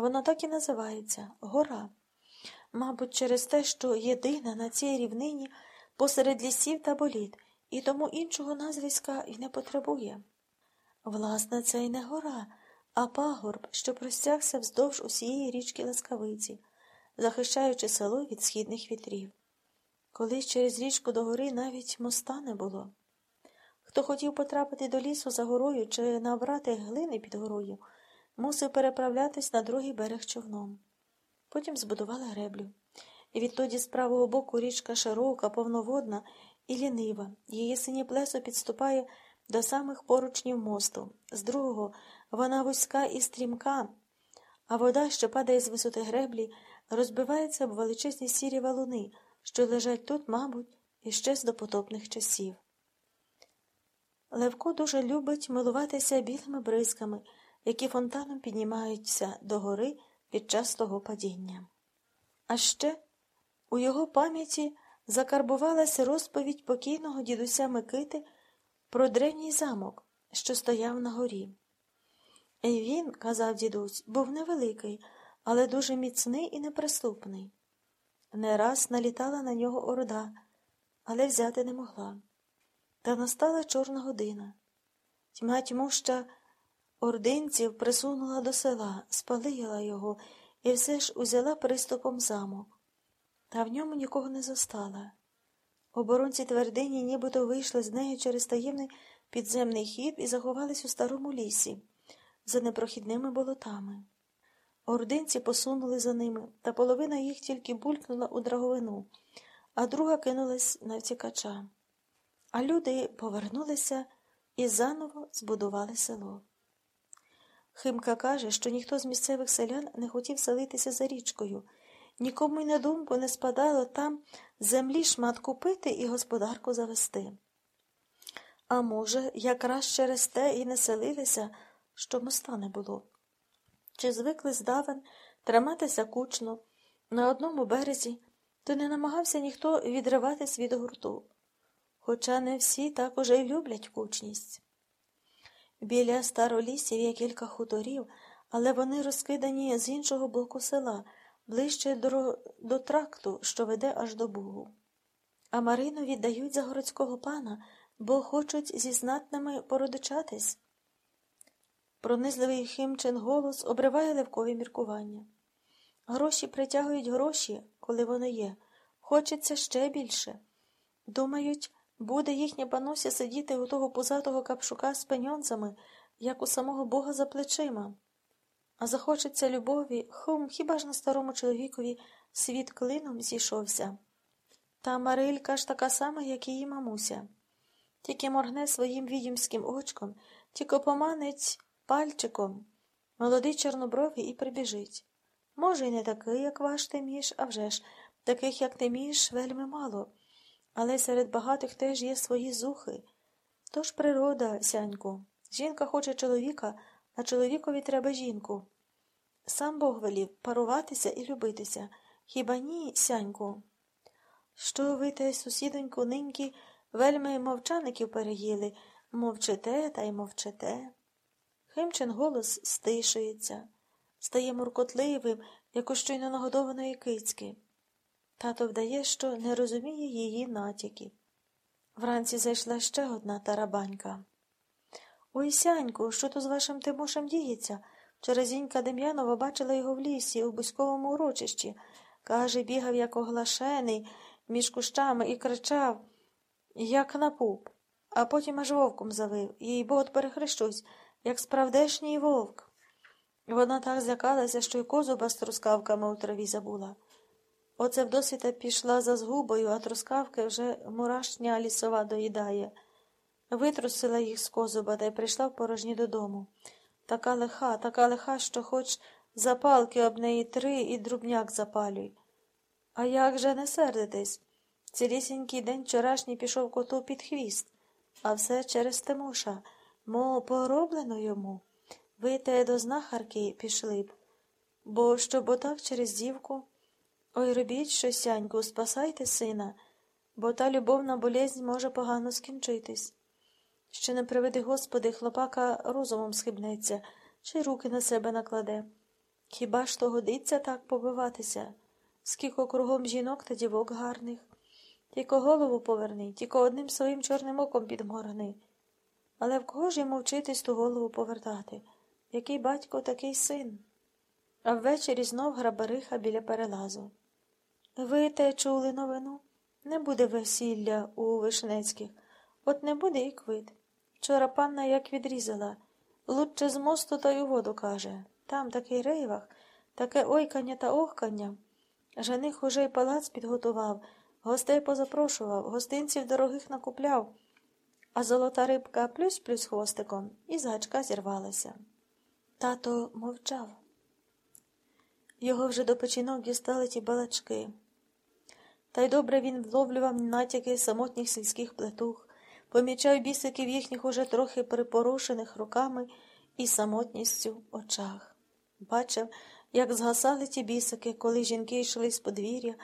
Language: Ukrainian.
Вона так і називається гора. Мабуть, через те, що єдина на цій рівнині посеред лісів та боліт, і тому іншого назвиська й не потребує. Власне, це й не гора, а пагорб, що простягся вздовж усієї річки Ласкавиці, захищаючи село від східних вітрів. Колись через річку до гори навіть моста не було. Хто хотів потрапити до лісу за горою чи набрати глини під горою, мусив переправлятись на другий берег човном. Потім збудували греблю. І відтоді з правого боку річка широка, повноводна і лінива. Її синє плесо підступає до самих поручнів мосту. З другого вона вузька і стрімка, а вода, що падає з висоти греблі, розбивається об величезні сірі валуни, що лежать тут, мабуть, іще з допотопних часів. Левко дуже любить милуватися білими бризками, які фонтаном піднімаються до гори під час того падіння. А ще у його пам'яті закарбувалася розповідь покійного дідуся Микити про древній замок, що стояв на горі. І він, казав дідусь, був невеликий, але дуже міцний і неприступний. Не раз налітала на нього орда, але взяти не могла. Та настала чорна година. Тьма тьмуща ординців присунула до села, спалила його і все ж узяла приступом замок. Та в ньому нікого не застала. Оборонці твердині нібито вийшли з нею через таємний підземний хід і заховались у старому лісі, за непрохідними болотами. Ординці посунули за ними, та половина їх тільки булькнула у драговину, а друга кинулась на втікача. А люди повернулися і заново збудували село. Химка каже, що ніхто з місцевих селян не хотів селитися за річкою, нікому й на думку не спадало там землі шмат купити і господарку завести. А може, якраз через те і не селилися, що моста не було. Чи звикли здавен триматися кучно на одному березі, то не намагався ніхто відриватись від гурту. Хоча не всі так уже й люблять кучність. Біля старолісів є кілька хуторів, але вони розкидані з іншого боку села, ближче до, до тракту, що веде аж до Бугу. А Марину віддають за городського пана, бо хочуть зі знатними породичатись. Пронизливий химчин голос обриває левкові міркування. Гроші притягують гроші, коли вони є. Хочеться ще більше. Думають, буде їхня пануся сидіти у того пузатого капшука з пеньонцами, як у самого Бога за плечима. А захочеться любові, хум, хіба ж на старому чоловікові світ клином зійшовся. Та Марилька ж така сама, як її мамуся. Тільки моргне своїм відімським очком, тільки поманить пальчиком, молодий чорнобровий і прибіжить. Може, й не такий, як ваш Тиміш, а вже ж, таких, як Тиміш, вельми мало, але серед багатих теж є свої зухи. Тож природа, сяньку. Жінка хоче чоловіка, а чоловікові треба жінку. Сам Бог велів паруватися і любитися. Хіба ні, сяньку? Що ви те, сусідоньку, ниньки, вельми мовчаників переїли, мовчите та й мовчите. Химчин голос стишується, стає муркотливим, як у щойно нагодованої кицьки. Тато вдає, що не розуміє її натяків. Вранці зайшла ще одна тарабанька. Ой, сяньку, що то з вашим Тимошем діється? Вчора зінька Дем'янова бачила його в лісі, у бузьковому урочищі. Каже, бігав, як оглашений, між кущами і кричав, як на пуп, а потім аж вовком завив, їй бо от перехрещусь, як справдешній вовк. Вона так злякалася, що й козуба з трускавками у траві забула. Оце вдосвіта пішла за згубою, а трускавки вже мурашня лісова доїдає. Витрусила їх з козуба та й прийшла в порожні додому. Така лиха, така лиха, що хоч запалки об неї три і друбняк запалюй. А як же не сердитись? Цілісінький день вчорашній пішов коту під хвіст, а все через Тимоша. Мо пороблено йому. Ви те до знахарки пішли б. Бо щоб отак через дівку. Ой робіть щось, сяньку, спасайте сина, бо та любовна болезнь може погано скінчитись. Ще не приведи, Господи, хлопака розумом схибнеться, чи руки на себе накладе. Хіба ж то годиться так побиватися? Скільки кругом жінок та дівок гарних. Тільки голову поверни, тільки одним своїм чорним оком підморгни. Але в кого ж йому вчитись ту голову повертати? Який батько, такий син. А ввечері знов грабариха біля перелазу. Ви те чули новину? Не буде весілля у Вишнецьких. От не буде і квит. Вчора панна як відрізала. Лучше з мосту та й у воду каже. Там такий рейвах, таке ойкання та охкання. Жених уже й палац підготував, гостей позапрошував, гостинців дорогих накупляв, а золота рибка плюсь-плюсь хвостиком і з зірвалася. Тато мовчав. Його вже до печінок дістали ті балачки. Та й добре він вловлював натяки самотніх сільських плетух, помічав бісиків їхніх уже трохи припорушених руками і самотністю в очах. Бачив, як згасали ті бісики, коли жінки йшли з подвір'я,